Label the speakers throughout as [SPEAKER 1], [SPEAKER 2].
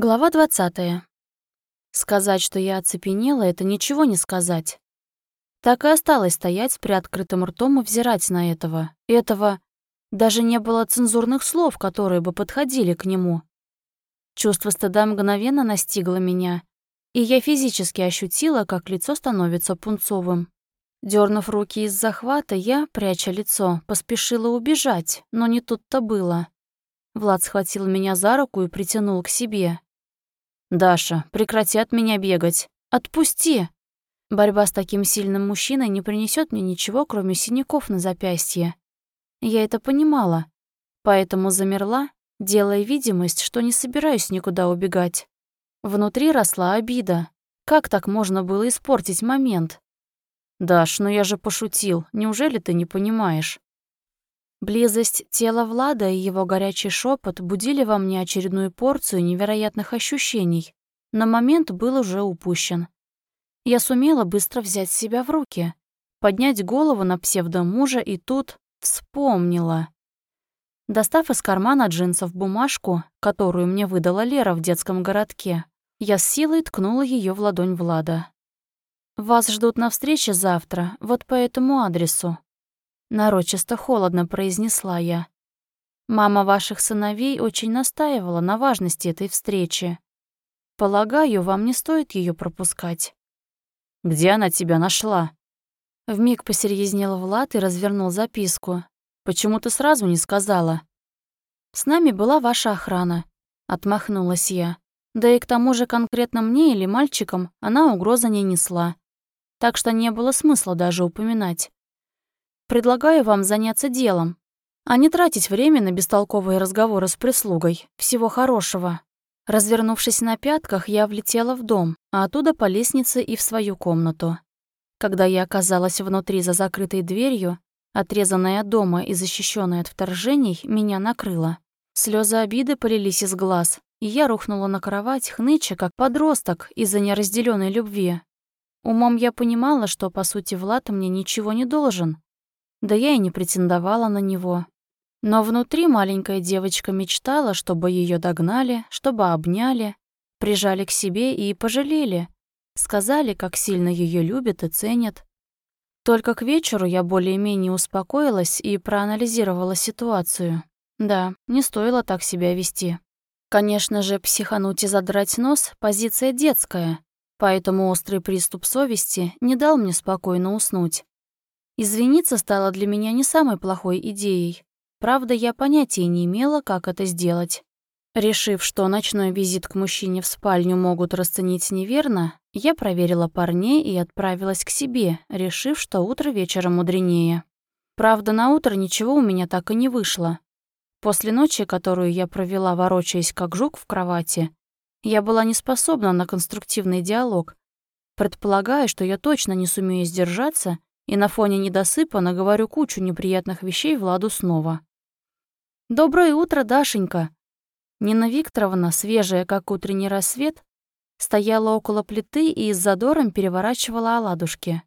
[SPEAKER 1] Глава 20. Сказать, что я оцепенела, это ничего не сказать. Так и осталось стоять с приоткрытым ртом и взирать на этого. Этого... Даже не было цензурных слов, которые бы подходили к нему. Чувство стыда мгновенно настигло меня, и я физически ощутила, как лицо становится пунцовым. Дернув руки из захвата, я, пряча лицо, поспешила убежать, но не тут-то было. Влад схватил меня за руку и притянул к себе. «Даша, прекрати от меня бегать. Отпусти!» Борьба с таким сильным мужчиной не принесет мне ничего, кроме синяков на запястье. Я это понимала, поэтому замерла, делая видимость, что не собираюсь никуда убегать. Внутри росла обида. Как так можно было испортить момент? «Даш, ну я же пошутил. Неужели ты не понимаешь?» Близость тела Влада и его горячий шепот будили во мне очередную порцию невероятных ощущений, но момент был уже упущен. Я сумела быстро взять себя в руки, поднять голову на псевдомужа и тут вспомнила. Достав из кармана джинсов бумажку, которую мне выдала Лера в детском городке, я с силой ткнула ее в ладонь Влада. «Вас ждут на встрече завтра, вот по этому адресу. Нарочисто холодно произнесла я. Мама ваших сыновей очень настаивала на важности этой встречи. Полагаю, вам не стоит ее пропускать. Где она тебя нашла? Вмиг посерьезнел Влад и развернул записку. Почему ты сразу не сказала? С нами была ваша охрана, отмахнулась я. Да и к тому же конкретно мне или мальчикам она угрозы не несла. Так что не было смысла даже упоминать. Предлагаю вам заняться делом, а не тратить время на бестолковые разговоры с прислугой. Всего хорошего». Развернувшись на пятках, я влетела в дом, а оттуда по лестнице и в свою комнату. Когда я оказалась внутри за закрытой дверью, отрезанная от дома и защищенная от вторжений, меня накрыло. Слезы обиды полились из глаз, и я рухнула на кровать, хныча, как подросток из-за неразделенной любви. Умом я понимала, что, по сути, Влад мне ничего не должен, да я и не претендовала на него. Но внутри маленькая девочка мечтала, чтобы ее догнали, чтобы обняли, прижали к себе и пожалели. Сказали, как сильно ее любят и ценят. Только к вечеру я более-менее успокоилась и проанализировала ситуацию. Да, не стоило так себя вести. Конечно же, психануть и задрать нос — позиция детская, поэтому острый приступ совести не дал мне спокойно уснуть. Извиниться стало для меня не самой плохой идеей. Правда, я понятия не имела, как это сделать. Решив, что ночной визит к мужчине в спальню могут расценить неверно, я проверила парней и отправилась к себе, решив, что утро вечера мудренее. Правда, на утро ничего у меня так и не вышло. После ночи, которую я провела, ворочаясь как жук в кровати, я была не способна на конструктивный диалог, предполагая, что я точно не сумею сдержаться и на фоне недосыпа наговорю кучу неприятных вещей Владу снова. «Доброе утро, Дашенька!» Нина Викторовна, свежая, как утренний рассвет, стояла около плиты и с задором переворачивала оладушки.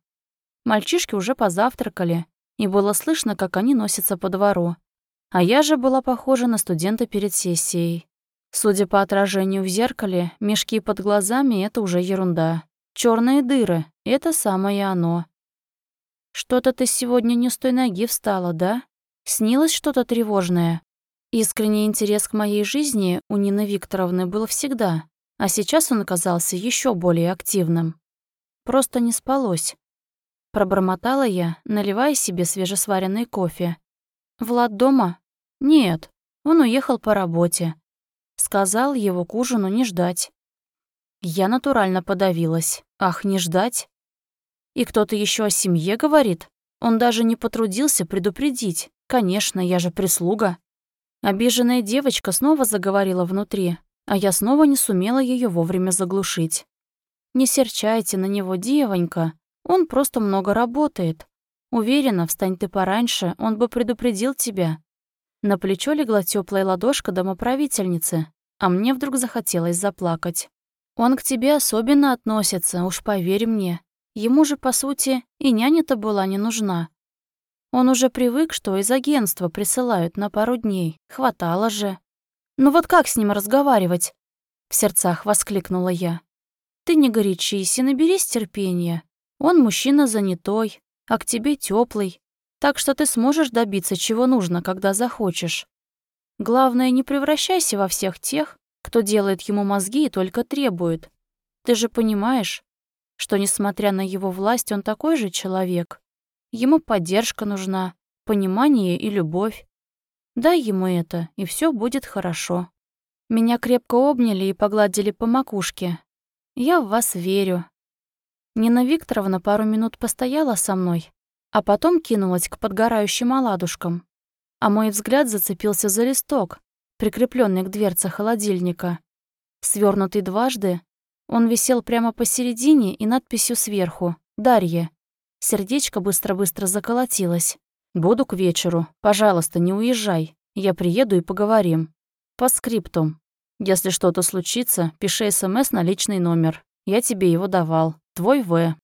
[SPEAKER 1] Мальчишки уже позавтракали, и было слышно, как они носятся по двору. А я же была похожа на студента перед сессией. Судя по отражению в зеркале, мешки под глазами — это уже ерунда. Черные дыры — это самое оно. «Что-то ты сегодня не с той ноги встала, да? Снилось что-то тревожное?» Искренний интерес к моей жизни у Нины Викторовны был всегда, а сейчас он оказался еще более активным. Просто не спалось. Пробормотала я, наливая себе свежесваренный кофе. «Влад дома?» «Нет, он уехал по работе». Сказал его к ужину не ждать. Я натурально подавилась. Ах, не ждать? И кто-то еще о семье говорит? Он даже не потрудился предупредить. Конечно, я же прислуга. Обиженная девочка снова заговорила внутри, а я снова не сумела ее вовремя заглушить. Не серчайте на него, девонька. Он просто много работает. Уверена, встань ты пораньше, он бы предупредил тебя. На плечо легла теплая ладошка домоправительницы, а мне вдруг захотелось заплакать. Он к тебе особенно относится, уж поверь мне. Ему же, по сути, и няня-то была не нужна. Он уже привык, что из агентства присылают на пару дней. Хватало же. Ну вот как с ним разговаривать? В сердцах воскликнула я. «Ты не горячись и наберись терпения. Он мужчина занятой, а к тебе теплый, так что ты сможешь добиться чего нужно, когда захочешь. Главное, не превращайся во всех тех, кто делает ему мозги и только требует. Ты же понимаешь, что, несмотря на его власть, он такой же человек. Ему поддержка нужна, понимание и любовь. Дай ему это, и все будет хорошо. Меня крепко обняли и погладили по макушке. Я в вас верю. Нина Викторовна пару минут постояла со мной, а потом кинулась к подгорающим оладушкам. А мой взгляд зацепился за листок, прикрепленный к дверце холодильника. Свернутый дважды, он висел прямо посередине и надписью сверху «Дарья». Сердечко быстро-быстро заколотилось. «Буду к вечеру. Пожалуйста, не уезжай. Я приеду и поговорим. По скриптум. Если что-то случится, пиши СМС на личный номер. Я тебе его давал. Твой В».